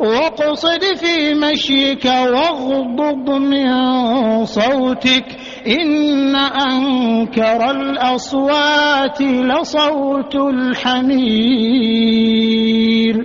واقصد في مشيك واغضض من صوتك. إن أنكر الأصوات لصوت الحميد